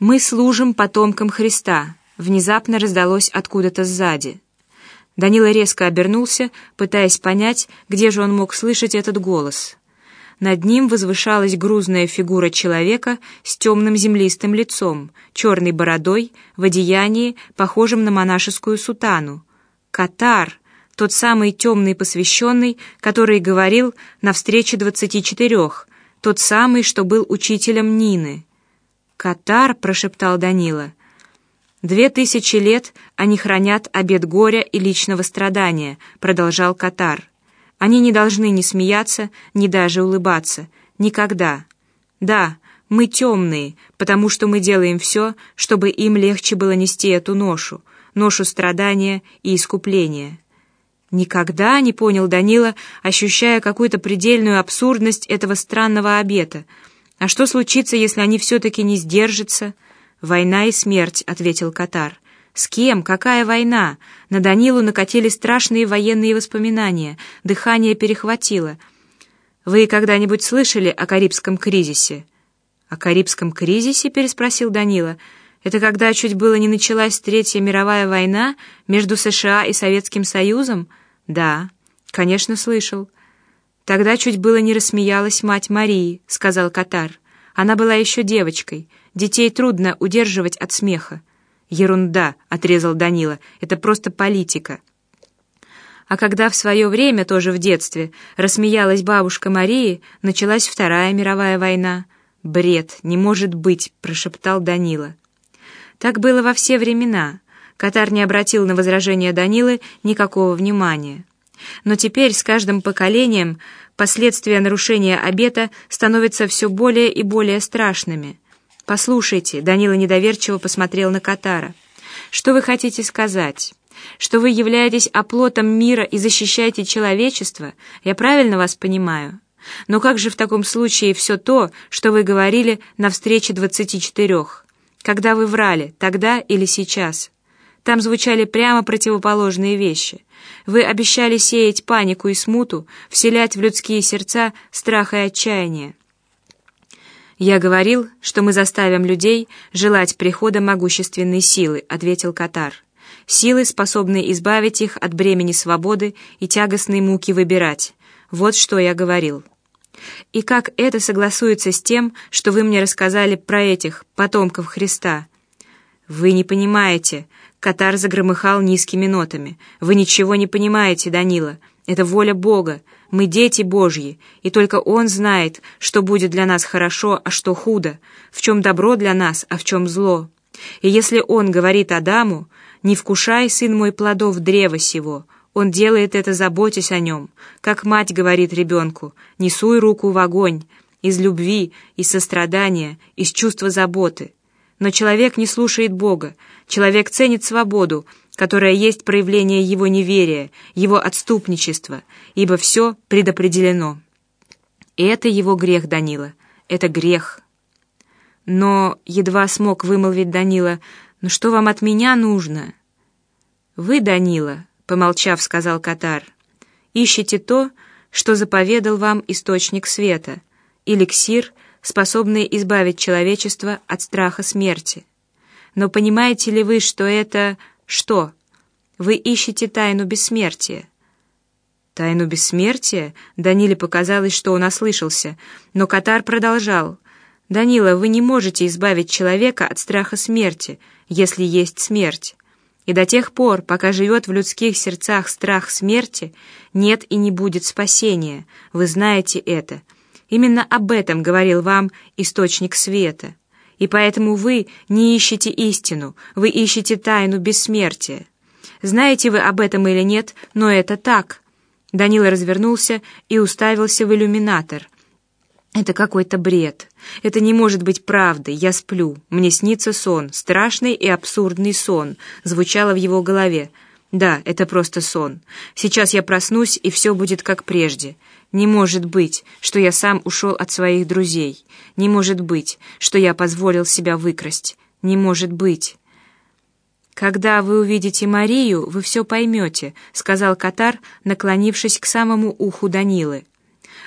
«Мы служим потомкам Христа», — внезапно раздалось откуда-то сзади. Данила резко обернулся, пытаясь понять, где же он мог слышать этот голос. Над ним возвышалась грузная фигура человека с темным землистым лицом, черной бородой, в одеянии, похожем на монашескую сутану. Катар, тот самый темный посвященный, который говорил на встрече двадцати четырех, тот самый, что был учителем Нины. «Катар», — прошептал Данила. «Две тысячи лет они хранят обет горя и личного страдания», — продолжал Катар. «Они не должны ни смеяться, ни даже улыбаться. Никогда. Да, мы темные, потому что мы делаем все, чтобы им легче было нести эту ношу, ношу страдания и искупления». «Никогда не понял Данила, ощущая какую-то предельную абсурдность этого странного обета — «А что случится, если они все-таки не сдержатся?» «Война и смерть», — ответил Катар. «С кем? Какая война?» На Данилу накатили страшные военные воспоминания. Дыхание перехватило. «Вы когда-нибудь слышали о Карибском кризисе?» «О Карибском кризисе?» — переспросил Данила. «Это когда чуть было не началась Третья мировая война между США и Советским Союзом?» «Да, конечно, слышал». «Тогда чуть было не рассмеялась мать Марии», — сказал Катар. «Она была еще девочкой. Детей трудно удерживать от смеха». «Ерунда», — отрезал Данила, — «это просто политика». А когда в свое время, тоже в детстве, рассмеялась бабушка Марии, началась Вторая мировая война. «Бред, не может быть», — прошептал Данила. Так было во все времена. Катар не обратил на возражение Данилы никакого внимания. Но теперь с каждым поколением последствия нарушения обета становятся все более и более страшными. «Послушайте», — Данила недоверчиво посмотрел на Катара, — «что вы хотите сказать? Что вы являетесь оплотом мира и защищаете человечество? Я правильно вас понимаю? Но как же в таком случае все то, что вы говорили на встрече двадцати четырех? Когда вы врали, тогда или сейчас?» Там звучали прямо противоположные вещи. Вы обещали сеять панику и смуту, вселять в людские сердца страх и отчаяние. «Я говорил, что мы заставим людей желать прихода могущественной силы», — ответил Катар. «Силы, способные избавить их от бремени свободы и тягостной муки выбирать. Вот что я говорил». «И как это согласуется с тем, что вы мне рассказали про этих потомков Христа?» «Вы не понимаете», Катар загромыхал низкими нотами. «Вы ничего не понимаете, Данила. Это воля Бога. Мы дети Божьи, и только Он знает, что будет для нас хорошо, а что худо, в чем добро для нас, а в чем зло. И если Он говорит Адаму, «Не вкушай, сын мой, плодов древа сего», Он делает это, заботясь о нем, как мать говорит ребенку, «Не суй руку в огонь», из любви, из сострадания, из чувства заботы. Но человек не слушает Бога, человек ценит свободу, которая есть проявление его неверия, его отступничества, ибо все предопределено. И это его грех, Данила, это грех. Но едва смог вымолвить Данила, «Ну что вам от меня нужно?» «Вы, Данила», — помолчав, сказал Катар, «ищете то, что заповедал вам источник света, эликсир — способные избавить человечество от страха смерти. Но понимаете ли вы, что это что? Вы ищете тайну бессмертия. Тайну бессмертия? Даниле показалось, что он ослышался, но Катар продолжал. «Данила, вы не можете избавить человека от страха смерти, если есть смерть. И до тех пор, пока живет в людских сердцах страх смерти, нет и не будет спасения. Вы знаете это». Именно об этом говорил вам источник света. И поэтому вы не ищете истину, вы ищете тайну бессмертия. Знаете вы об этом или нет, но это так. Данила развернулся и уставился в иллюминатор. Это какой-то бред. Это не может быть правдой. Я сплю. Мне снится сон, страшный и абсурдный сон, звучало в его голове. Да, это просто сон. Сейчас я проснусь, и все будет как прежде. Не может быть, что я сам ушел от своих друзей. Не может быть, что я позволил себя выкрасть. Не может быть. «Когда вы увидите Марию, вы все поймете», — сказал Катар, наклонившись к самому уху Данилы.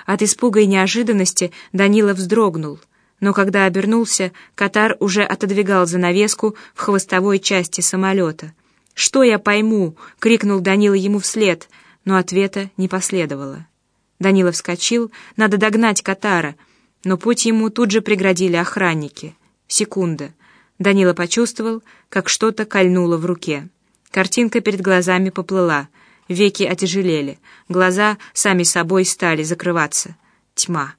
От испуга и неожиданности Данила вздрогнул. но когда обернулся, Катар уже отодвигал занавеску в хвостовой части самолета. «Что я пойму?» — крикнул Данила ему вслед, но ответа не последовало. Данила вскочил, надо догнать Катара, но путь ему тут же преградили охранники. Секунда. Данила почувствовал, как что-то кольнуло в руке. Картинка перед глазами поплыла, веки отяжелели, глаза сами собой стали закрываться. Тьма.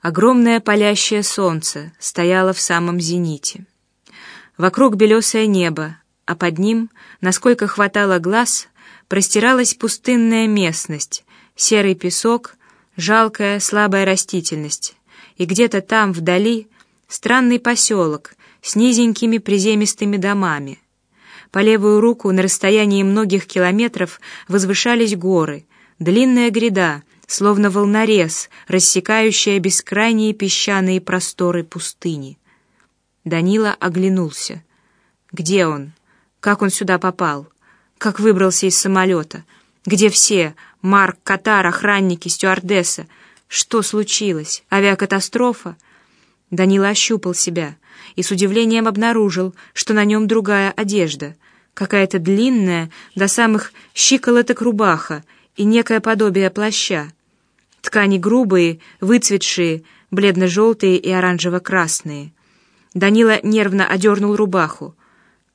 Огромное палящее солнце стояло в самом зените. Вокруг белесое небо, а под ним, насколько хватало глаз, простиралась пустынная местность, серый песок, жалкая слабая растительность, и где-то там, вдали, странный поселок с низенькими приземистыми домами. По левую руку на расстоянии многих километров возвышались горы, длинная гряда — словно волнорез, рассекающая бескрайние песчаные просторы пустыни. Данила оглянулся. Где он? Как он сюда попал? Как выбрался из самолета? Где все? Марк, Катар, охранники, стюардесса? Что случилось? Авиакатастрофа? Данила ощупал себя и с удивлением обнаружил, что на нем другая одежда, какая-то длинная, до самых щиколоток рубаха и некое подобие плаща. Ткани грубые, выцветшие, бледно-желтые и оранжево-красные. Данила нервно одернул рубаху.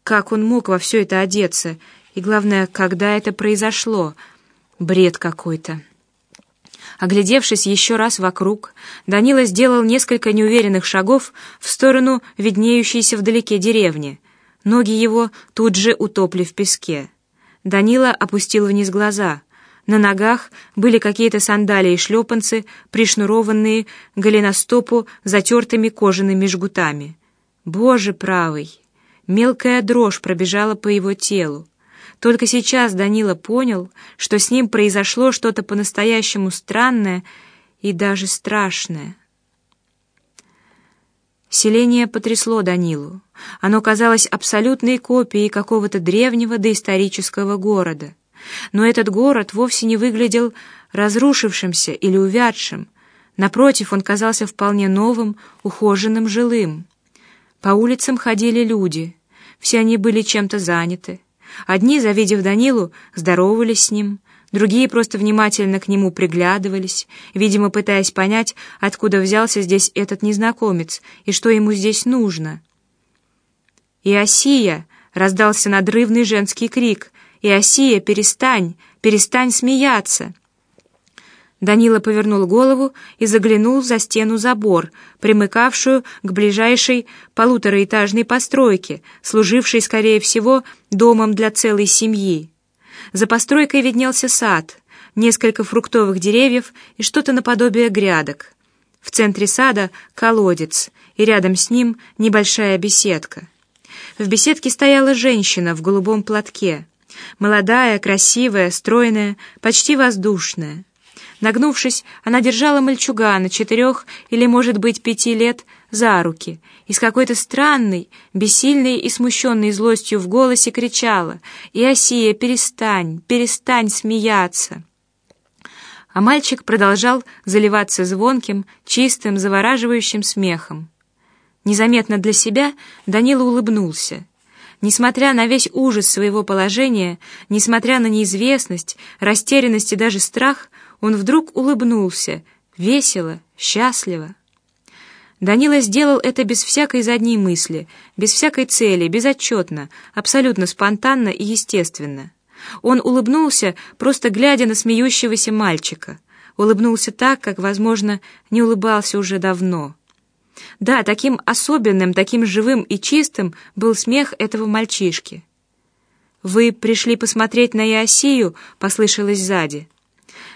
Как он мог во все это одеться? И главное, когда это произошло? Бред какой-то. Оглядевшись еще раз вокруг, Данила сделал несколько неуверенных шагов в сторону виднеющейся вдалеке деревни. Ноги его тут же утопли в песке. Данила опустил вниз глаза — на ногах были какие-то сандалии и шлепанцы, пришнурованные к голеностопу затертыми кожаными жгутами. Боже правый! Мелкая дрожь пробежала по его телу. Только сейчас Данила понял, что с ним произошло что-то по-настоящему странное и даже страшное. Селение потрясло Данилу. Оно казалось абсолютной копией какого-то древнего доисторического города — но этот город вовсе не выглядел разрушившимся или увядшим. Напротив, он казался вполне новым, ухоженным, жилым. По улицам ходили люди. Все они были чем-то заняты. Одни, завидев Данилу, здоровались с ним, другие просто внимательно к нему приглядывались, видимо, пытаясь понять, откуда взялся здесь этот незнакомец и что ему здесь нужно. «Иосия!» — раздался надрывный женский крик, «Иосия, перестань! Перестань смеяться!» Данила повернул голову и заглянул за стену забор, примыкавшую к ближайшей полутораэтажной постройке, служившей, скорее всего, домом для целой семьи. За постройкой виднелся сад, несколько фруктовых деревьев и что-то наподобие грядок. В центре сада — колодец, и рядом с ним небольшая беседка. В беседке стояла женщина в голубом платке — Молодая, красивая, стройная, почти воздушная. Нагнувшись, она держала мальчугана четырех или, может быть, пяти лет за руки и с какой-то странной, бессильной и смущенной злостью в голосе кричала «Иосия, перестань, перестань смеяться!» А мальчик продолжал заливаться звонким, чистым, завораживающим смехом. Незаметно для себя Данила улыбнулся — Несмотря на весь ужас своего положения, несмотря на неизвестность, растерянность и даже страх, он вдруг улыбнулся, весело, счастливо. Данила сделал это без всякой задней мысли, без всякой цели, безотчетно, абсолютно спонтанно и естественно. Он улыбнулся, просто глядя на смеющегося мальчика. Улыбнулся так, как, возможно, не улыбался уже давно. Да, таким особенным, таким живым и чистым был смех этого мальчишки. «Вы пришли посмотреть на Иосию?» — послышалось сзади.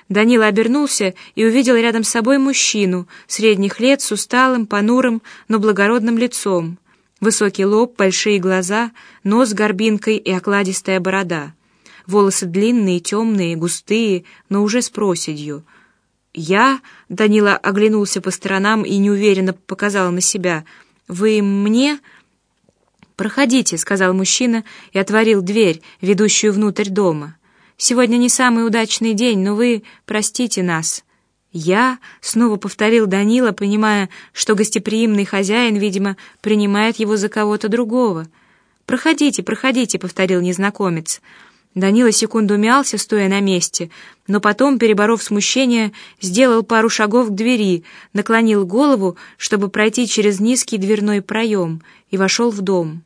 Данила обернулся и увидел рядом с собой мужчину, средних лет, с усталым, понурым, но благородным лицом. Высокий лоб, большие глаза, нос с горбинкой и окладистая борода. Волосы длинные, темные, густые, но уже с проседью — «Я?» — Данила оглянулся по сторонам и неуверенно показал на себя. «Вы мне?» «Проходите», — сказал мужчина и отворил дверь, ведущую внутрь дома. «Сегодня не самый удачный день, но вы простите нас». «Я?» — снова повторил Данила, понимая, что гостеприимный хозяин, видимо, принимает его за кого-то другого. «Проходите, проходите», — повторил незнакомец. Данила секунду мялся, стоя на месте, но потом, переборов смущение, сделал пару шагов к двери, наклонил голову, чтобы пройти через низкий дверной проем, и вошел в дом.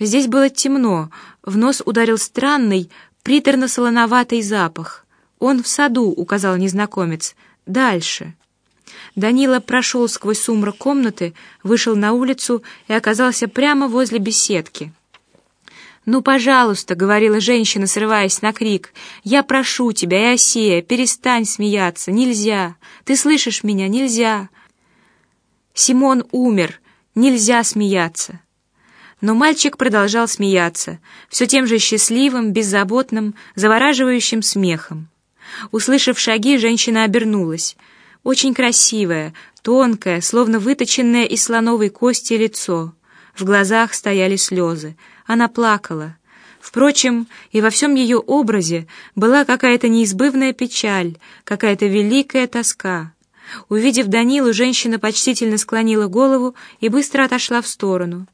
Здесь было темно, в нос ударил странный, приторно-солоноватый запах. «Он в саду», — указал незнакомец, — Дальше. Данила прошел сквозь сумрак комнаты, вышел на улицу и оказался прямо возле беседки. «Ну, пожалуйста», — говорила женщина, срываясь на крик, — «я прошу тебя, Иосия, перестань смеяться, нельзя, ты слышишь меня, нельзя». Симон умер, нельзя смеяться. Но мальчик продолжал смеяться, все тем же счастливым, беззаботным, завораживающим смехом. Услышав шаги, женщина обернулась. Очень красивое, тонкое, словно выточенное из слоновой кости лицо. В глазах стояли слезы. Она плакала. Впрочем, и во всем ее образе была какая-то неизбывная печаль, какая-то великая тоска. Увидев Данилу, женщина почтительно склонила голову и быстро отошла в сторону.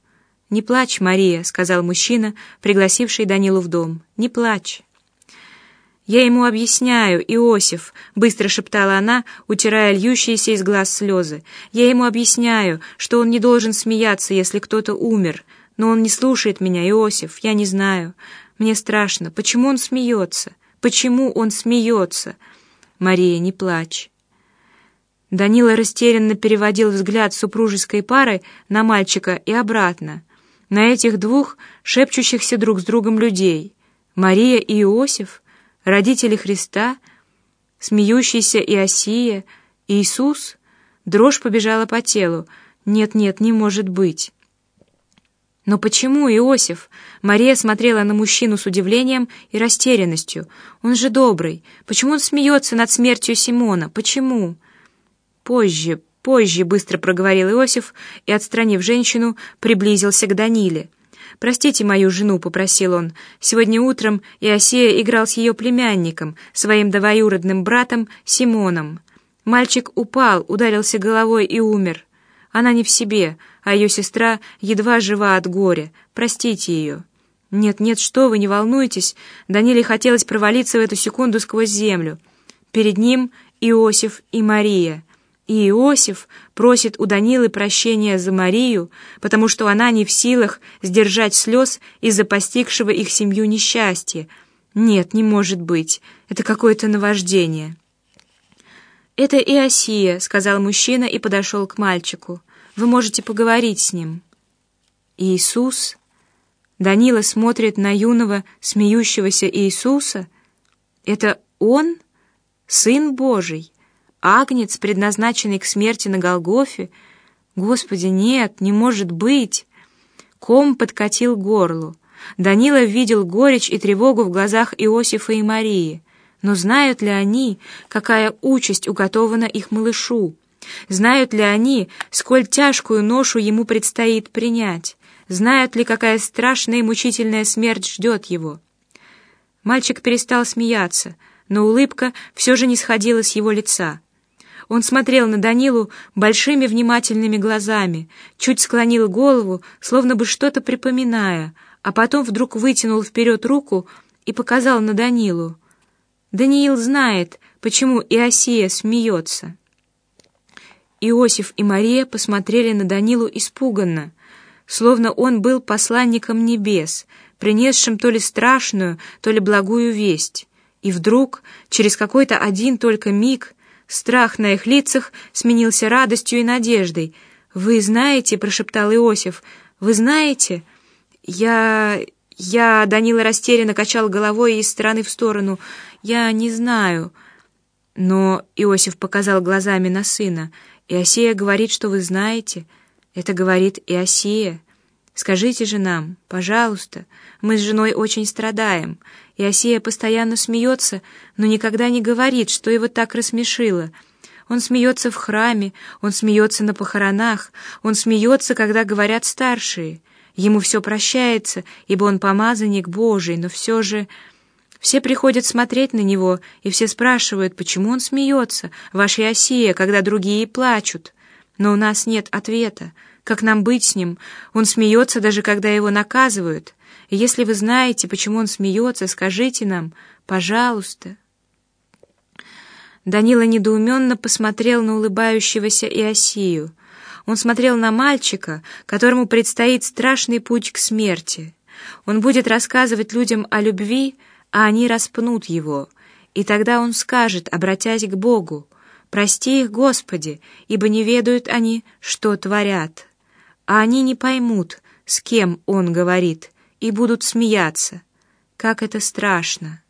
«Не плачь, Мария», — сказал мужчина, пригласивший Данилу в дом. «Не плачь». «Я ему объясняю, Иосиф», — быстро шептала она, утирая льющиеся из глаз слезы. «Я ему объясняю, что он не должен смеяться, если кто-то умер. Но он не слушает меня, Иосиф, я не знаю. Мне страшно. Почему он смеется? Почему он смеется?» «Мария, не плачь». Данила растерянно переводил взгляд супружеской пары на мальчика и обратно, на этих двух шепчущихся друг с другом людей. Мария и Иосиф — родители Христа, смеющийся Иосия, Иисус, дрожь побежала по телу. Нет, нет, не может быть. Но почему Иосиф? Мария смотрела на мужчину с удивлением и растерянностью. Он же добрый. Почему он смеется над смертью Симона? Почему? Позже, позже, быстро проговорил Иосиф и, отстранив женщину, приблизился к Даниле. «Простите мою жену», — попросил он. «Сегодня утром Иосия играл с ее племянником, своим двоюродным братом Симоном. Мальчик упал, ударился головой и умер. Она не в себе, а ее сестра едва жива от горя. Простите ее». «Нет, нет, что вы, не волнуйтесь». Даниле хотелось провалиться в эту секунду сквозь землю. Перед ним Иосиф и Мария — и Иосиф просит у Данилы прощения за Марию, потому что она не в силах сдержать слез из-за постигшего их семью несчастья. Нет, не может быть. Это какое-то наваждение. «Это Иосия», — сказал мужчина и подошел к мальчику. «Вы можете поговорить с ним». «Иисус?» Данила смотрит на юного, смеющегося Иисуса. «Это Он? Сын Божий?» Агнец, предназначенный к смерти на Голгофе? Господи, нет, не может быть! Ком подкатил горлу. Данила видел горечь и тревогу в глазах Иосифа и Марии. Но знают ли они, какая участь уготована их малышу? Знают ли они, сколь тяжкую ношу ему предстоит принять? Знают ли, какая страшная и мучительная смерть ждет его? Мальчик перестал смеяться, но улыбка все же не сходила с его лица. Он смотрел на Данилу большими внимательными глазами, чуть склонил голову, словно бы что-то припоминая, а потом вдруг вытянул вперед руку и показал на Данилу. Даниил знает, почему Иосия смеется. Иосиф и Мария посмотрели на Данилу испуганно, словно он был посланником небес, принесшим то ли страшную, то ли благую весть. И вдруг, через какой-то один только миг, Страх на их лицах сменился радостью и надеждой. «Вы знаете», — прошептал Иосиф, — «вы знаете?» «Я... я...» — Данила растерянно качал головой из стороны в сторону. «Я не знаю». Но Иосиф показал глазами на сына. «Иосия говорит, что вы знаете. Это говорит Иосия. Скажите же нам, пожалуйста, мы с женой очень страдаем. И Осия постоянно смеется, но никогда не говорит, что его так рассмешило. Он смеется в храме, он смеется на похоронах, он смеется, когда говорят старшие. Ему все прощается, ибо он помазанник Божий, но все же... Все приходят смотреть на него, и все спрашивают, почему он смеется, ваша Иосия, когда другие плачут. Но у нас нет ответа. Как нам быть с ним? Он смеется, даже когда его наказывают. Если вы знаете, почему он смеется, скажите нам, пожалуйста». Данила недоуменно посмотрел на улыбающегося Иосию. Он смотрел на мальчика, которому предстоит страшный путь к смерти. Он будет рассказывать людям о любви, а они распнут его, и тогда он скажет, обратясь к Богу, «Прости их, Господи, ибо не ведают они, что творят». А они не поймут, с кем он говорит, и будут смеяться. Как это страшно!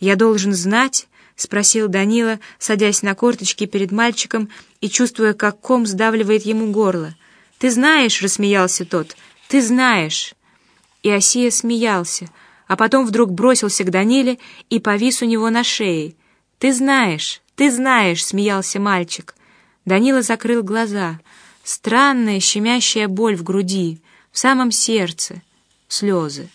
«Я должен знать?» — спросил Данила, садясь на корточки перед мальчиком и чувствуя, как ком сдавливает ему горло. «Ты знаешь?» — рассмеялся тот. «Ты знаешь!» И Осия смеялся, а потом вдруг бросился к Даниле и повис у него на шее. «Ты знаешь, ты знаешь!» — смеялся мальчик. Данила закрыл глаза. Странная щемящая боль в груди, в самом сердце. Слезы.